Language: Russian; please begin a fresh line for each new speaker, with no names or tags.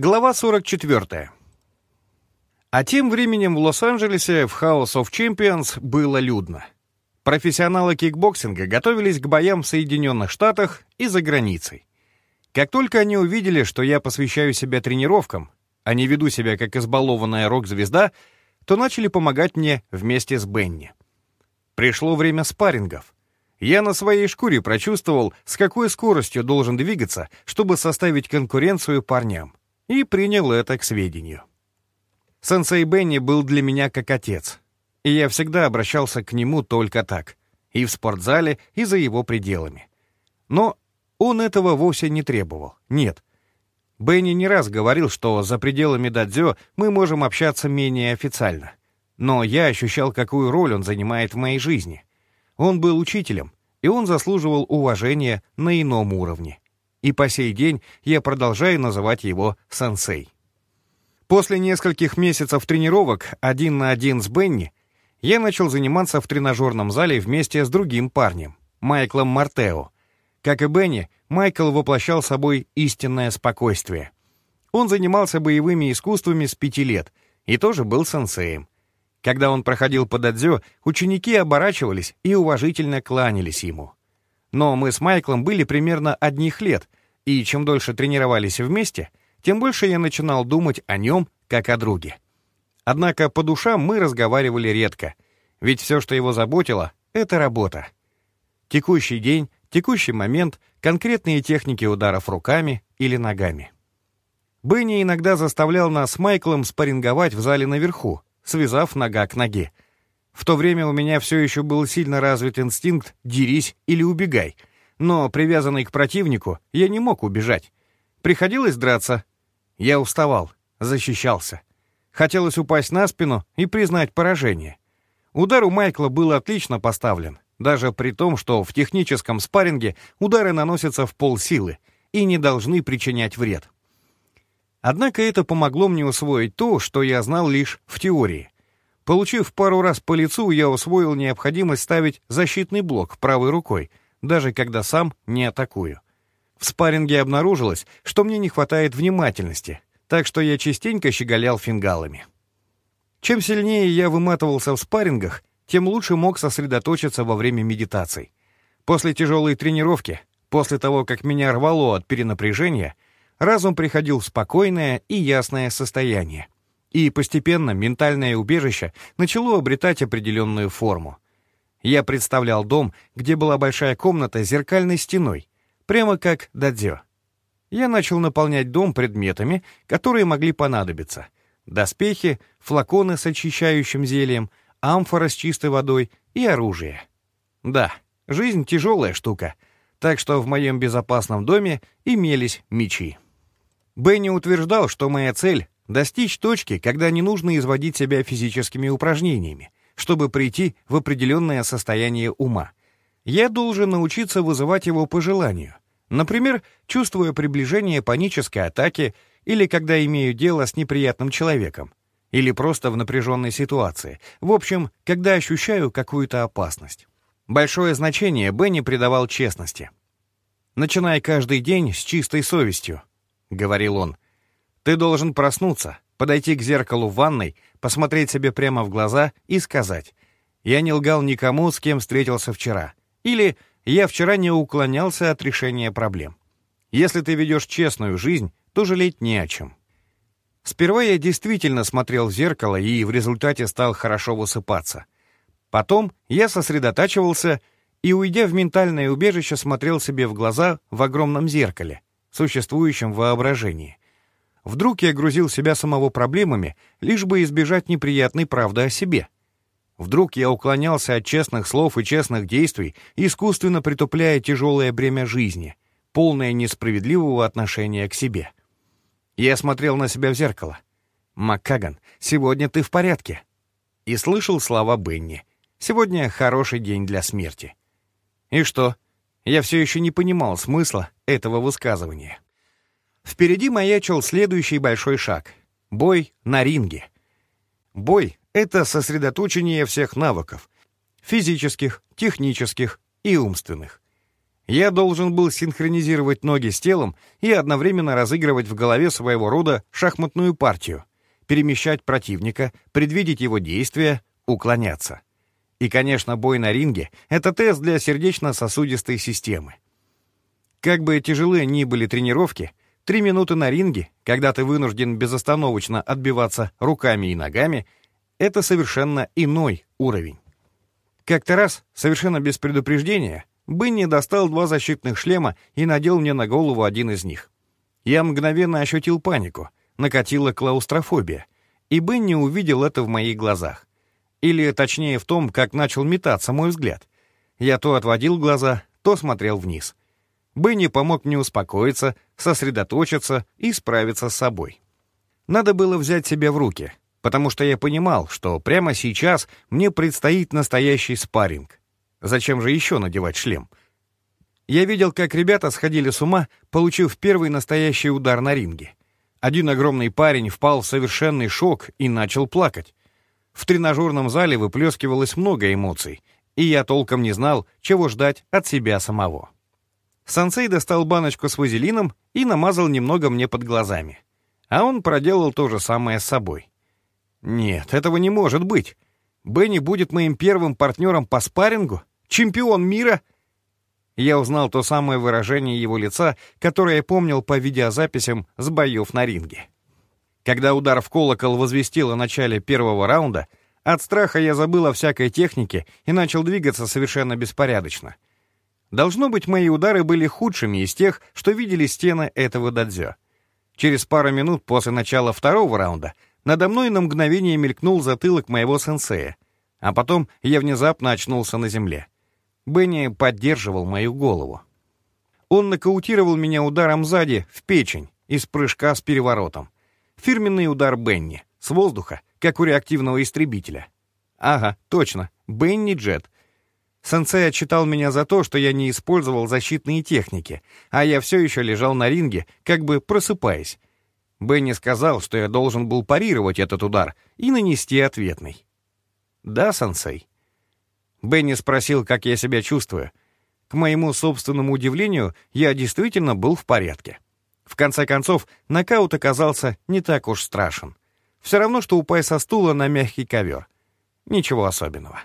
Глава 44. А тем временем в Лос-Анджелесе в House of Champions было людно. Профессионалы кикбоксинга готовились к боям в Соединенных Штатах и за границей. Как только они увидели, что я посвящаю себя тренировкам, а не веду себя как избалованная рок-звезда, то начали помогать мне вместе с Бенни. Пришло время спаррингов. Я на своей шкуре прочувствовал, с какой скоростью должен двигаться, чтобы составить конкуренцию парням и принял это к сведению. Сенсей Бенни был для меня как отец, и я всегда обращался к нему только так, и в спортзале, и за его пределами. Но он этого вовсе не требовал, нет. Бенни не раз говорил, что за пределами дадзё мы можем общаться менее официально. Но я ощущал, какую роль он занимает в моей жизни. Он был учителем, и он заслуживал уважения на ином уровне и по сей день я продолжаю называть его сенсей. После нескольких месяцев тренировок один на один с Бенни я начал заниматься в тренажерном зале вместе с другим парнем, Майклом Мартео. Как и Бенни, Майкл воплощал собой истинное спокойствие. Он занимался боевыми искусствами с пяти лет и тоже был сенсеем. Когда он проходил по дадзё, ученики оборачивались и уважительно кланялись ему. Но мы с Майклом были примерно одних лет, и чем дольше тренировались вместе, тем больше я начинал думать о нем как о друге. Однако по душам мы разговаривали редко, ведь все, что его заботило, — это работа. Текущий день, текущий момент, конкретные техники ударов руками или ногами. Бенни иногда заставлял нас с Майклом спарринговать в зале наверху, связав нога к ноге — в то время у меня все еще был сильно развит инстинкт «дерись или убегай», но, привязанный к противнику, я не мог убежать. Приходилось драться. Я уставал, защищался. Хотелось упасть на спину и признать поражение. Удар у Майкла был отлично поставлен, даже при том, что в техническом спарринге удары наносятся в полсилы и не должны причинять вред. Однако это помогло мне усвоить то, что я знал лишь в теории — Получив пару раз по лицу, я усвоил необходимость ставить защитный блок правой рукой, даже когда сам не атакую. В спарринге обнаружилось, что мне не хватает внимательности, так что я частенько щеголял фингалами. Чем сильнее я выматывался в спаррингах, тем лучше мог сосредоточиться во время медитаций. После тяжелой тренировки, после того, как меня рвало от перенапряжения, разум приходил в спокойное и ясное состояние — и постепенно ментальное убежище начало обретать определенную форму. Я представлял дом, где была большая комната с зеркальной стеной, прямо как дадзё. Я начал наполнять дом предметами, которые могли понадобиться. Доспехи, флаконы с очищающим зельем, амфора с чистой водой и оружие. Да, жизнь тяжелая штука, так что в моем безопасном доме имелись мечи. Бенни утверждал, что моя цель Достичь точки, когда не нужно изводить себя физическими упражнениями, чтобы прийти в определенное состояние ума. Я должен научиться вызывать его по желанию. Например, чувствуя приближение панической атаки или когда имею дело с неприятным человеком, или просто в напряженной ситуации. В общем, когда ощущаю какую-то опасность. Большое значение Бенни придавал честности. «Начинай каждый день с чистой совестью», — говорил он, — ты должен проснуться, подойти к зеркалу в ванной, посмотреть себе прямо в глаза и сказать «Я не лгал никому, с кем встретился вчера» или «Я вчера не уклонялся от решения проблем». Если ты ведешь честную жизнь, то жалеть не о чем. Сперва я действительно смотрел в зеркало и в результате стал хорошо высыпаться. Потом я сосредотачивался и, уйдя в ментальное убежище, смотрел себе в глаза в огромном зеркале, существующем в воображении — Вдруг я грузил себя самого проблемами, лишь бы избежать неприятной правды о себе. Вдруг я уклонялся от честных слов и честных действий, искусственно притупляя тяжелое бремя жизни, полное несправедливого отношения к себе. Я смотрел на себя в зеркало. «Маккаган, сегодня ты в порядке?» И слышал слова Бенни. «Сегодня хороший день для смерти». И что? Я все еще не понимал смысла этого высказывания. Впереди маячил следующий большой шаг — бой на ринге. Бой — это сосредоточение всех навыков — физических, технических и умственных. Я должен был синхронизировать ноги с телом и одновременно разыгрывать в голове своего рода шахматную партию, перемещать противника, предвидеть его действия, уклоняться. И, конечно, бой на ринге — это тест для сердечно-сосудистой системы. Как бы тяжелы ни были тренировки, три минуты на ринге, когда ты вынужден безостановочно отбиваться руками и ногами, это совершенно иной уровень. Как-то раз, совершенно без предупреждения, Бенни достал два защитных шлема и надел мне на голову один из них. Я мгновенно ощутил панику, накатила клаустрофобия, и Бенни увидел это в моих глазах. Или, точнее, в том, как начал метаться мой взгляд. Я то отводил глаза, то смотрел вниз. Бенни помог мне успокоиться, сосредоточиться и справиться с собой. Надо было взять себя в руки, потому что я понимал, что прямо сейчас мне предстоит настоящий спарринг. Зачем же еще надевать шлем? Я видел, как ребята сходили с ума, получив первый настоящий удар на ринге. Один огромный парень впал в совершенный шок и начал плакать. В тренажерном зале выплескивалось много эмоций, и я толком не знал, чего ждать от себя самого. Сансей достал баночку с вазелином и намазал немного мне под глазами. А он проделал то же самое с собой. Нет, этого не может быть. Бенни будет моим первым партнером по спаррингу? Чемпион мира!» Я узнал то самое выражение его лица, которое я помнил по видеозаписям с боев на ринге. Когда удар в колокол возвестил о начале первого раунда, от страха я забыл о всякой технике и начал двигаться совершенно беспорядочно. Должно быть, мои удары были худшими из тех, что видели стены этого дадзё. Через пару минут после начала второго раунда надо мной на мгновение мелькнул затылок моего сенсея, а потом я внезапно очнулся на земле. Бенни поддерживал мою голову. Он нокаутировал меня ударом сзади, в печень, из прыжка с переворотом. Фирменный удар Бенни, с воздуха, как у реактивного истребителя. Ага, точно, Бенни Джет. Сенсей отчитал меня за то, что я не использовал защитные техники, а я все еще лежал на ринге, как бы просыпаясь. Бенни сказал, что я должен был парировать этот удар и нанести ответный. «Да, сенсей?» Бенни спросил, как я себя чувствую. К моему собственному удивлению, я действительно был в порядке. В конце концов, нокаут оказался не так уж страшен. Все равно, что упасть со стула на мягкий ковер. Ничего особенного.